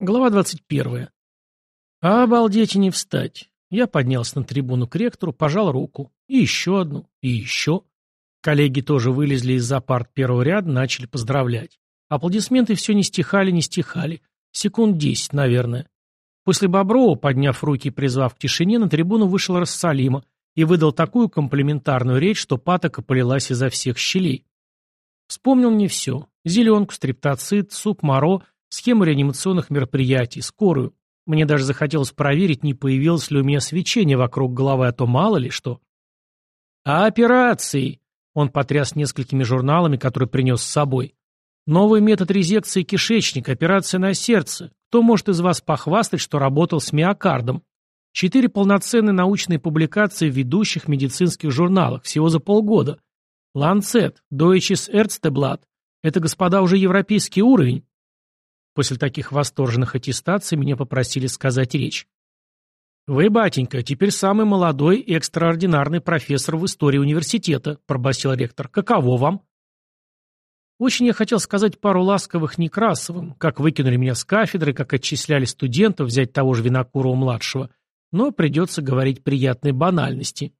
Глава 21. Обалдеть и не встать. Я поднялся на трибуну к ректору, пожал руку. И еще одну, и еще. Коллеги тоже вылезли из-за парт первого ряда, начали поздравлять. Аплодисменты все не стихали, не стихали. Секунд десять, наверное. После Боброва, подняв руки и призвав к тишине, на трибуну вышел Рассалима и выдал такую комплиментарную речь, что патока полилась изо всех щелей. Вспомнил мне все. Зеленку, стриптоцит, суп моро — схему реанимационных мероприятий, скорую. Мне даже захотелось проверить, не появилось ли у меня свечение вокруг головы, а то мало ли что. А операции? Он потряс несколькими журналами, которые принес с собой. Новый метод резекции кишечника, операция на сердце. Кто может из вас похвастать, что работал с миокардом? Четыре полноценные научные публикации в ведущих медицинских журналах всего за полгода. Ланцет, Deutsches Ärzteblatt. Это, господа, уже европейский уровень. После таких восторженных аттестаций меня попросили сказать речь. «Вы, батенька, теперь самый молодой и экстраординарный профессор в истории университета», – пробасил ректор. «Каково вам?» Очень я хотел сказать пару ласковых Некрасовым, как выкинули меня с кафедры, как отчисляли студентов, взять того же Винокурова-младшего, но придется говорить приятной банальности.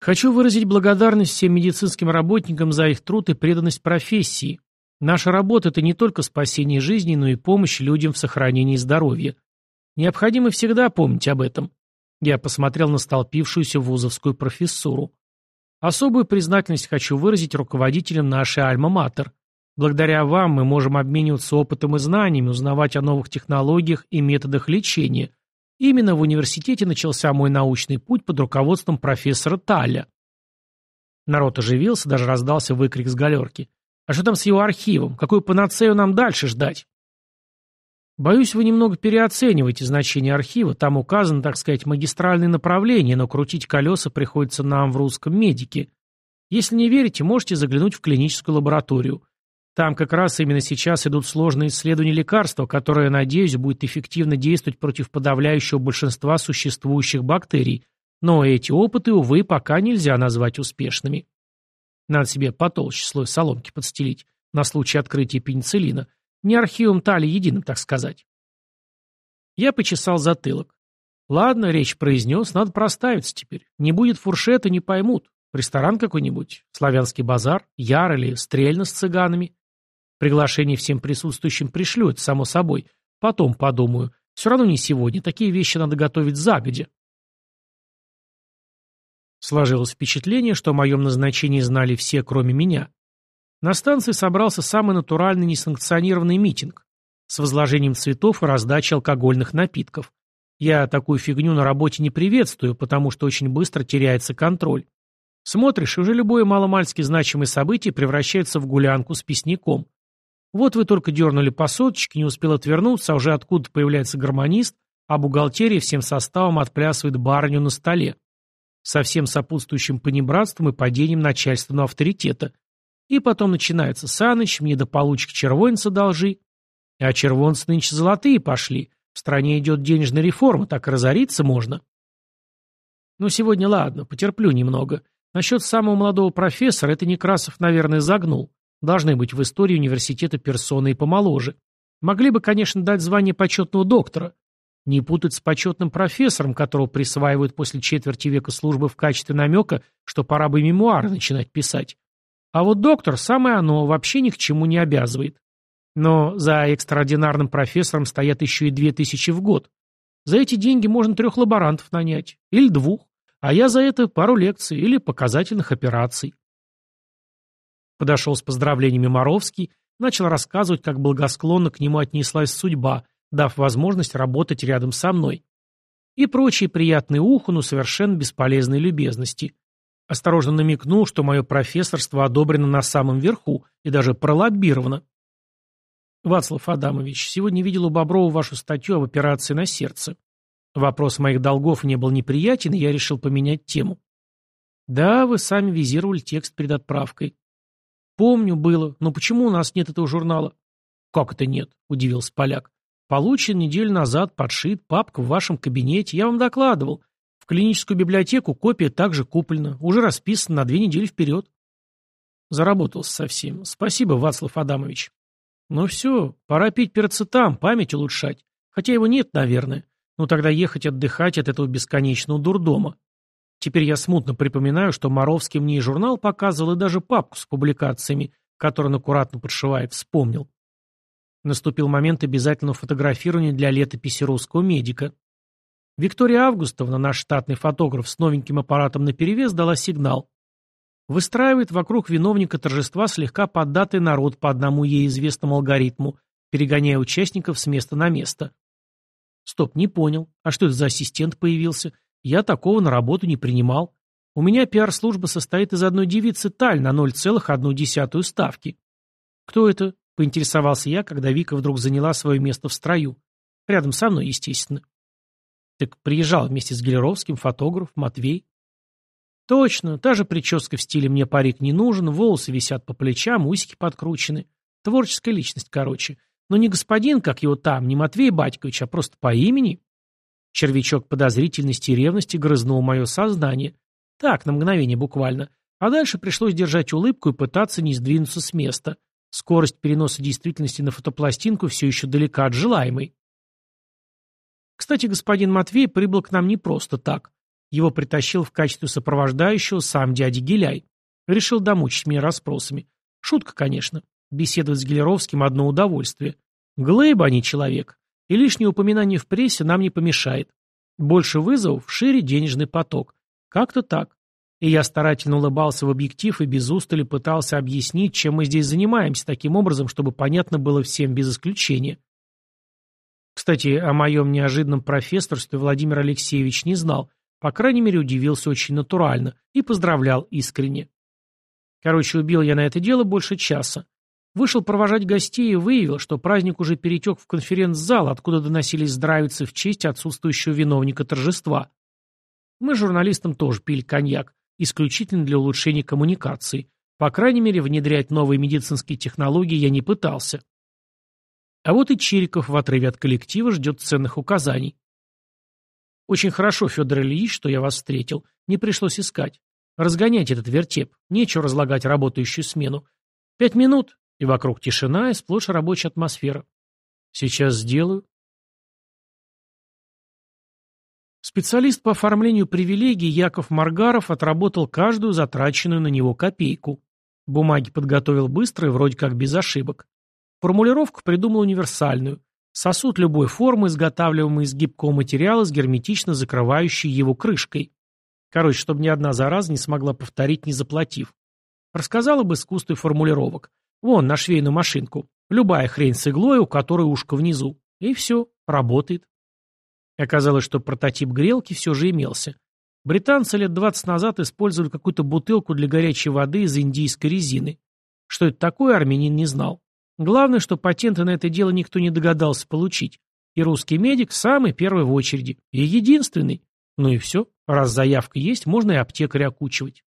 Хочу выразить благодарность всем медицинским работникам за их труд и преданность профессии, Наша работа – это не только спасение жизни, но и помощь людям в сохранении здоровья. Необходимо всегда помнить об этом. Я посмотрел на столпившуюся вузовскую профессуру. Особую признательность хочу выразить руководителям нашей Альма-Матер. Благодаря вам мы можем обмениваться опытом и знаниями, узнавать о новых технологиях и методах лечения. Именно в университете начался мой научный путь под руководством профессора Таля. Народ оживился, даже раздался выкрик с галерки. А что там с его архивом? Какую панацею нам дальше ждать? Боюсь, вы немного переоцениваете значение архива. Там указано, так сказать, магистральное направление, но крутить колеса приходится нам в русском медике. Если не верите, можете заглянуть в клиническую лабораторию. Там как раз именно сейчас идут сложные исследования лекарства, которое, надеюсь, будет эффективно действовать против подавляющего большинства существующих бактерий. Но эти опыты, увы, пока нельзя назвать успешными. Надо себе потолще слой соломки подстелить на случай открытия пенициллина. Не архивом тали единым, так сказать. Я почесал затылок. Ладно, речь произнес, надо проставиться теперь. Не будет фуршета, не поймут. Ресторан какой-нибудь, славянский базар, яр или стрельно с цыганами. Приглашение всем присутствующим пришлю, это само собой. Потом подумаю. Все равно не сегодня, такие вещи надо готовить загодя. Сложилось впечатление, что о моем назначении знали все, кроме меня. На станции собрался самый натуральный несанкционированный митинг с возложением цветов и раздачей алкогольных напитков. Я такую фигню на работе не приветствую, потому что очень быстро теряется контроль. Смотришь, и уже любое маломальски значимое событие превращается в гулянку с песняком. Вот вы только дернули по соточке, не успел отвернуться, а уже откуда появляется гармонист, а бухгалтерия всем составом отплясывает барыню на столе со всем сопутствующим понебратством и падением начальственного авторитета. И потом начинается «Саныч, мне до получки червонца должи». А червонцы нынче золотые пошли. В стране идет денежная реформа, так разориться можно. Ну, сегодня ладно, потерплю немного. Насчет самого молодого профессора это Некрасов, наверное, загнул. Должны быть в истории университета персоны и помоложе. Могли бы, конечно, дать звание почетного доктора. Не путать с почетным профессором, которого присваивают после четверти века службы в качестве намека, что пора бы мемуары начинать писать. А вот доктор, самое оно, вообще ни к чему не обязывает. Но за экстраординарным профессором стоят еще и две тысячи в год. За эти деньги можно трех лаборантов нанять. Или двух. А я за это пару лекций или показательных операций. Подошел с поздравлениями Моровский, начал рассказывать, как благосклонно к нему отнеслась судьба, дав возможность работать рядом со мной. И прочие приятные уху, но совершенно бесполезные любезности. Осторожно намекнул, что мое профессорство одобрено на самом верху и даже пролоббировано. Вацлав Адамович, сегодня видел у Боброва вашу статью об операции на сердце. Вопрос моих долгов не был неприятен, и я решил поменять тему. Да, вы сами визировали текст перед отправкой. Помню, было, но почему у нас нет этого журнала? Как это нет? Удивился поляк. Получен неделю назад, подшит, папка в вашем кабинете. Я вам докладывал. В клиническую библиотеку копия также куплена. Уже расписана на две недели вперед. Заработался совсем. Спасибо, Вацлав Адамович. Ну все, пора пить перцетам, память улучшать. Хотя его нет, наверное. Ну тогда ехать отдыхать от этого бесконечного дурдома. Теперь я смутно припоминаю, что Моровский мне и журнал показывал, и даже папку с публикациями, которую он аккуратно подшивает, вспомнил. Наступил момент обязательного фотографирования для летописи русского медика. Виктория Августовна, наш штатный фотограф с новеньким аппаратом наперевес, дала сигнал. Выстраивает вокруг виновника торжества слегка поддатый народ по одному ей известному алгоритму, перегоняя участников с места на место. Стоп, не понял. А что это за ассистент появился? Я такого на работу не принимал. У меня пиар-служба состоит из одной девицы Таль на 0,1 ставки. Кто это? Поинтересовался я, когда Вика вдруг заняла свое место в строю. Рядом со мной, естественно. Так приезжал вместе с Гелеровским фотограф Матвей. Точно, та же прическа в стиле «мне парик не нужен», волосы висят по плечам, усики подкручены. Творческая личность, короче. Но не господин, как его там, не Матвей Батькович, а просто по имени. Червячок подозрительности и ревности грызнул мое сознание. Так, на мгновение буквально. А дальше пришлось держать улыбку и пытаться не сдвинуться с места. Скорость переноса действительности на фотопластинку все еще далека от желаемой. Кстати, господин Матвей прибыл к нам не просто так. Его притащил в качестве сопровождающего сам дядя Гиляй. Решил домучить меня расспросами. Шутка, конечно. Беседовать с Гелеровским – одно удовольствие. Глэйба, а не человек. И лишнее упоминание в прессе нам не помешает. Больше вызовов, шире денежный поток. Как-то так. И я старательно улыбался в объектив и без устали пытался объяснить, чем мы здесь занимаемся, таким образом, чтобы понятно было всем без исключения. Кстати, о моем неожиданном профессорстве Владимир Алексеевич не знал, по крайней мере, удивился очень натурально и поздравлял искренне. Короче, убил я на это дело больше часа. Вышел провожать гостей и выявил, что праздник уже перетек в конференц-зал, откуда доносились здравицы в честь отсутствующего виновника торжества. Мы журналистам тоже пили коньяк, исключительно для улучшения коммуникации. По крайней мере, внедрять новые медицинские технологии я не пытался. А вот и Чириков в отрыве от коллектива ждет ценных указаний. Очень хорошо, Федор Ильич, что я вас встретил. Не пришлось искать. Разгоняйте этот вертеп. Нечего разлагать работающую смену. Пять минут, и вокруг тишина и сплошь рабочая атмосфера. Сейчас сделаю. Специалист по оформлению привилегий Яков Маргаров отработал каждую затраченную на него копейку. Бумаги подготовил быстро и вроде как без ошибок. Формулировку придумал универсальную. Сосуд любой формы, изготавливаемый из гибкого материала с герметично закрывающей его крышкой. Короче, чтобы ни одна зараза не смогла повторить, не заплатив. Рассказал об искусстве формулировок. Вон, на швейную машинку. Любая хрень с иглой, у которой ушко внизу. И все, работает. Оказалось, что прототип грелки все же имелся. Британцы лет 20 назад использовали какую-то бутылку для горячей воды из индийской резины. Что это такое, армянин не знал. Главное, что патенты на это дело никто не догадался получить. И русский медик самый первый в очереди. И единственный. Ну и все. Раз заявка есть, можно и аптекаря окучивать.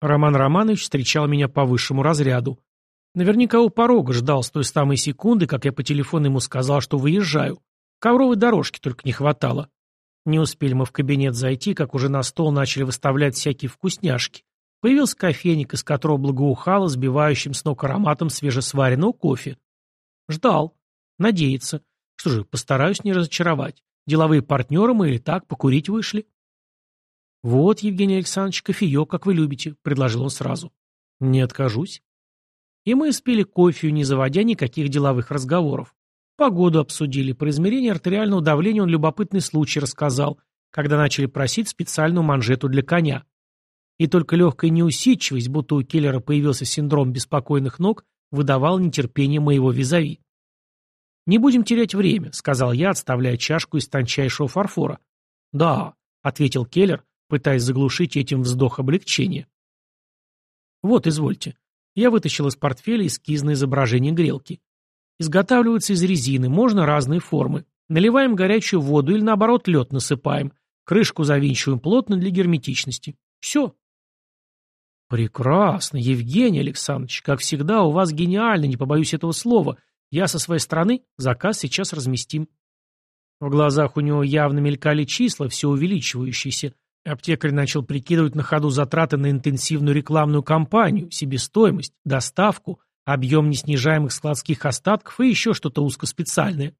Роман Романович встречал меня по высшему разряду. Наверняка у порога ждал с той самой секунды, как я по телефону ему сказал, что выезжаю. Ковровой дорожки только не хватало. Не успели мы в кабинет зайти, как уже на стол начали выставлять всякие вкусняшки. Появился кофейник, из которого благоухало сбивающим с ног ароматом свежесваренного кофе. Ждал. Надеется. Что же, постараюсь не разочаровать. Деловые партнеры мы или так покурить вышли. «Вот, Евгений Александрович, кофеек, как вы любите», — предложил он сразу. «Не откажусь». И мы спили кофе, не заводя никаких деловых разговоров. Погоду обсудили, про измерение артериального давления он любопытный случай рассказал, когда начали просить специальную манжету для коня. И только легкая неусидчивость, будто у киллера появился синдром беспокойных ног, выдавал нетерпение моего визави. «Не будем терять время», — сказал я, отставляя чашку из тончайшего фарфора. «Да», — ответил Келлер, пытаясь заглушить этим вздох облегчения. «Вот, извольте». Я вытащил из портфеля эскизное изображение грелки. Изготавливаются из резины, можно разные формы. Наливаем горячую воду или, наоборот, лед насыпаем. Крышку завинчиваем плотно для герметичности. Все. Прекрасно, Евгений Александрович. Как всегда, у вас гениально, не побоюсь этого слова. Я со своей стороны заказ сейчас разместим. В глазах у него явно мелькали числа, все увеличивающиеся. Аптекарь начал прикидывать на ходу затраты на интенсивную рекламную кампанию, себестоимость, доставку, объем неснижаемых складских остатков и еще что-то узкоспециальное.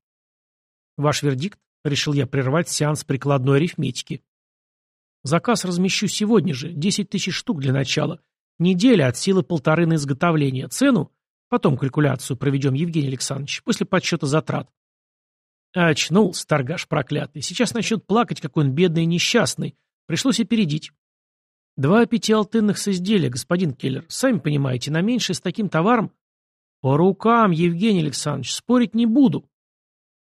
Ваш вердикт? Решил я прервать сеанс прикладной арифметики. Заказ размещу сегодня же, 10 тысяч штук для начала. Неделя от силы полторы на изготовление. Цену? Потом калькуляцию проведем, Евгений Александрович, после подсчета затрат. Очнулся, торгаш проклятый. Сейчас начнет плакать, какой он бедный и несчастный. Пришлось опередить. Два пятиалтынных с изделия, господин Келлер. Сами понимаете, на меньше с таким товаром... По рукам, Евгений Александрович, спорить не буду.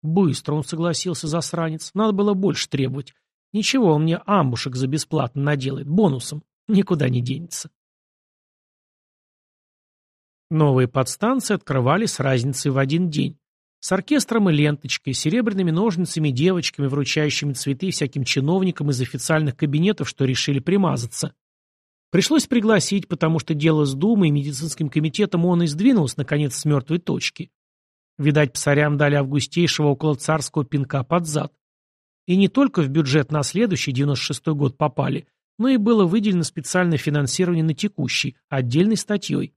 Быстро он согласился, засранец. Надо было больше требовать. Ничего, он мне амбушек за бесплатно наделает, бонусом. Никуда не денется. Новые подстанции открывали с разницей в один день. С оркестром и ленточкой, серебряными ножницами, девочками, вручающими цветы всяким чиновникам из официальных кабинетов, что решили примазаться. Пришлось пригласить, потому что дело с Думой и медицинским комитетом он и сдвинулось, наконец, с мертвой точки. Видать, псарям дали августейшего около царского пинка под зад. И не только в бюджет на следующий, 96-й год попали, но и было выделено специальное финансирование на текущий, отдельной статьей.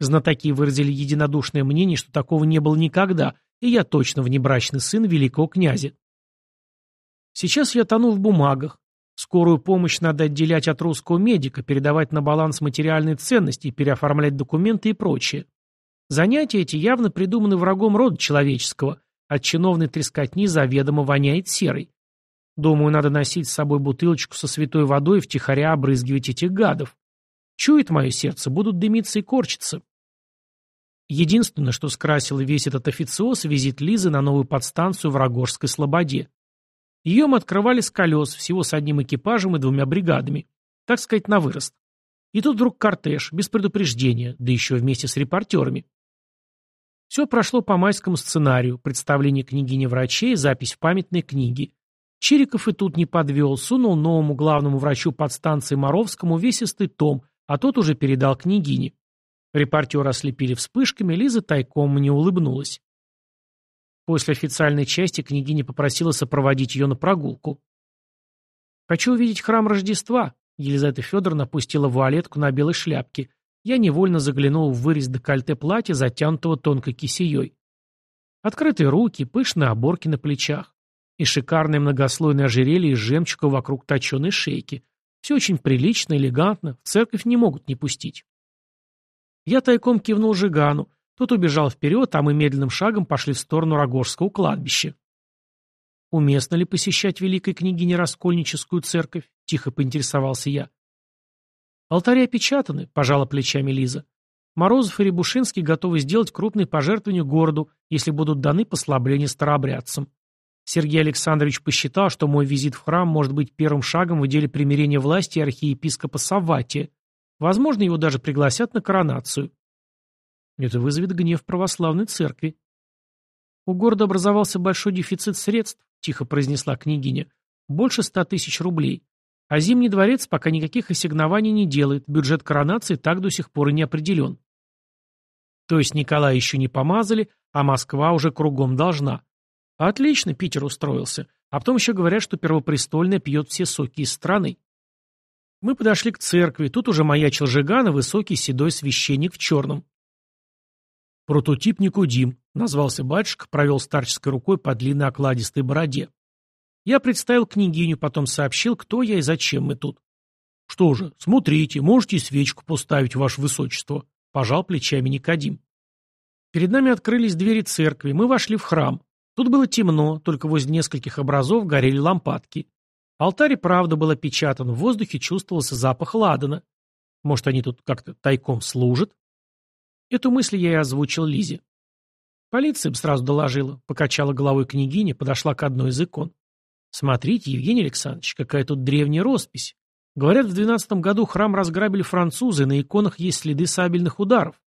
Знатоки выразили единодушное мнение, что такого не было никогда, и я точно внебрачный сын великого князя. Сейчас я тону в бумагах. Скорую помощь надо отделять от русского медика, передавать на баланс материальные ценности, переоформлять документы и прочее. Занятия эти явно придуманы врагом рода человеческого. От чиновной трескотни заведомо воняет серой. Думаю, надо носить с собой бутылочку со святой водой и втихаря обрызгивать этих гадов. Чует мое сердце, будут дымиться и корчиться. Единственное, что скрасило весь этот официоз, визит Лизы на новую подстанцию в Рогожской Слободе. Ее мы открывали с колес, всего с одним экипажем и двумя бригадами. Так сказать, на вырост. И тут вдруг кортеж, без предупреждения, да еще вместе с репортерами. Все прошло по майскому сценарию, представление княгини врачей, запись в памятной книге. Чириков и тут не подвел, сунул новому главному врачу подстанции Моровскому весистый том, а тот уже передал княгине. Репортера ослепили вспышками, Лиза тайком мне улыбнулась. После официальной части княгиня попросила сопроводить ее на прогулку. «Хочу увидеть храм Рождества», — Елизавета Федоровна опустила вуалетку на белой шляпке. Я невольно заглянул в вырез декольте платья, затянутого тонкой кисеей. Открытые руки, пышные оборки на плечах и шикарное многослойное ожерелье из жемчуга вокруг точеной шейки. Все очень прилично, элегантно, в церковь не могут не пустить. Я тайком кивнул Жигану. Тот убежал вперед, а мы медленным шагом пошли в сторону Рогожского кладбища. «Уместно ли посещать великой княгине Раскольническую церковь?» — тихо поинтересовался я. «Алтари опечатаны», — пожала плечами Лиза. «Морозов и Рябушинский готовы сделать крупные пожертвования городу, если будут даны послабления старообрядцам. Сергей Александрович посчитал, что мой визит в храм может быть первым шагом в деле примирения власти архиепископа Савватия, Возможно, его даже пригласят на коронацию. Это вызовет гнев православной церкви. У города образовался большой дефицит средств, тихо произнесла княгиня. Больше ста тысяч рублей. А Зимний дворец пока никаких ассигнований не делает, бюджет коронации так до сих пор и не определен. То есть Николая еще не помазали, а Москва уже кругом должна. Отлично, Питер устроился. А потом еще говорят, что Первопрестольная пьет все соки из страны. Мы подошли к церкви, тут уже маячил Жиган и высокий седой священник в черном. «Прототип Никудим», — назвался батюшка, провел старческой рукой по длинной окладистой бороде. Я представил княгиню, потом сообщил, кто я и зачем мы тут. «Что же, смотрите, можете свечку поставить, ваше высочество», — пожал плечами Никодим. Перед нами открылись двери церкви, мы вошли в храм. Тут было темно, только возле нескольких образов горели лампадки. Алтарь правда был опечатан, в воздухе чувствовался запах ладана. Может, они тут как-то тайком служат? Эту мысль я и озвучил Лизе. Полиция бы сразу доложила, покачала головой княгиня, подошла к одной из икон. Смотрите, Евгений Александрович, какая тут древняя роспись. Говорят, в двенадцатом году храм разграбили французы, на иконах есть следы сабельных ударов.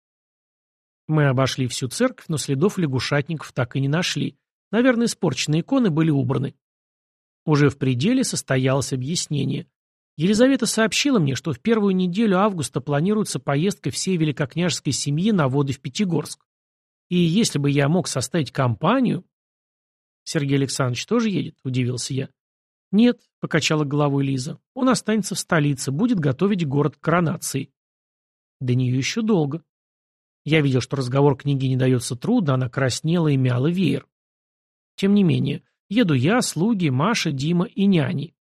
Мы обошли всю церковь, но следов лягушатников так и не нашли. Наверное, испорченные иконы были убраны. Уже в пределе состоялось объяснение. Елизавета сообщила мне, что в первую неделю августа планируется поездка всей великокняжеской семьи на воды в Пятигорск. И если бы я мог составить компанию... Сергей Александрович тоже едет, удивился я. Нет, покачала головой Лиза. Он останется в столице, будет готовить город к коронации. До нее еще долго. Я видел, что разговор книги не дается трудно, она краснела и мяла веер. Тем не менее, еду я, слуги, Маша, Дима и няни.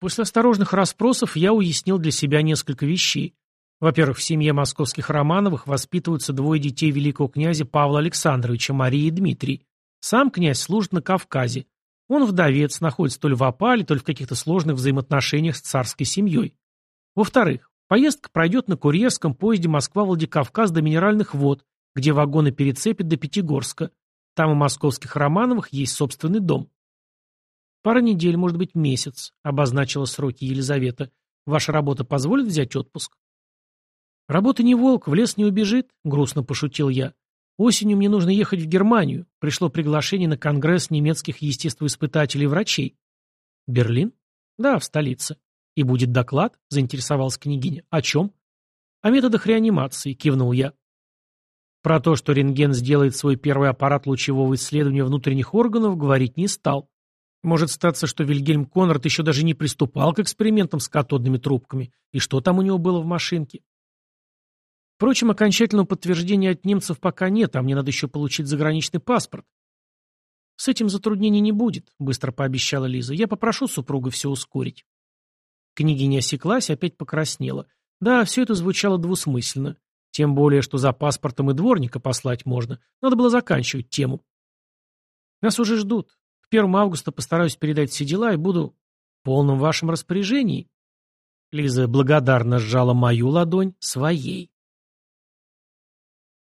После осторожных расспросов я уяснил для себя несколько вещей. Во-первых, в семье московских Романовых воспитываются двое детей великого князя Павла Александровича, Марии и Дмитрий. Сам князь служит на Кавказе. Он вдовец, находится то ли в опале, то ли в каких-то сложных взаимоотношениях с царской семьей. Во-вторых, поездка пройдет на курьерском поезде Москва-Владикавказ до Минеральных вод, где вагоны перецепят до Пятигорска. Там у московских Романовых есть собственный дом. «Пара недель, может быть, месяц», — обозначила сроки Елизавета. «Ваша работа позволит взять отпуск?» «Работа не волк, в лес не убежит», — грустно пошутил я. «Осенью мне нужно ехать в Германию. Пришло приглашение на конгресс немецких естествоиспытателей и врачей». «Берлин?» «Да, в столице». «И будет доклад?» — заинтересовалась княгиня. «О чем?» «О методах реанимации», — кивнул я. Про то, что рентген сделает свой первый аппарат лучевого исследования внутренних органов, говорить не стал. Может статься, что Вильгельм Конрад еще даже не приступал к экспериментам с катодными трубками. И что там у него было в машинке? Впрочем, окончательного подтверждения от немцев пока нет, а мне надо еще получить заграничный паспорт. С этим затруднений не будет, быстро пообещала Лиза. Я попрошу супруга все ускорить. Княгиня осеклась и опять покраснела. Да, все это звучало двусмысленно. Тем более, что за паспортом и дворника послать можно. Надо было заканчивать тему. Нас уже ждут. 1 августа постараюсь передать все дела и буду в полном вашем распоряжении. Лиза благодарно сжала мою ладонь своей.